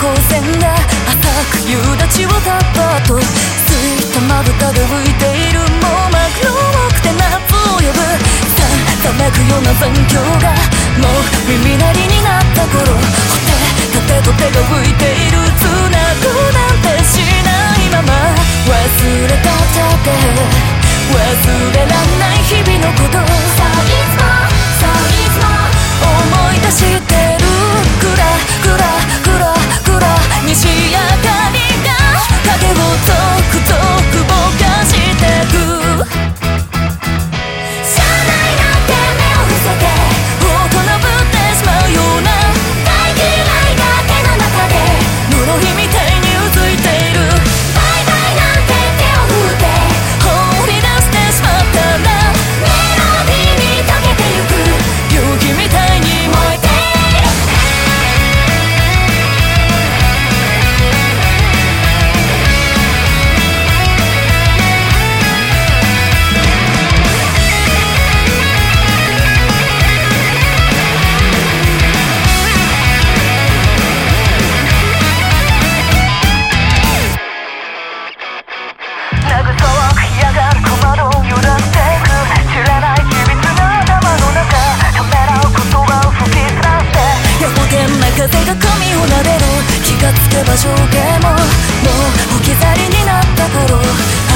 光線が浅く夕立をタッパーと空いたまぶたで浮いているもう黒くて夏を呼ぶさざめくような残響がもう耳鳴りになった頃手手と手が浮いている髪を撫でろ。気がつけば上下ももう置き去りになった頃。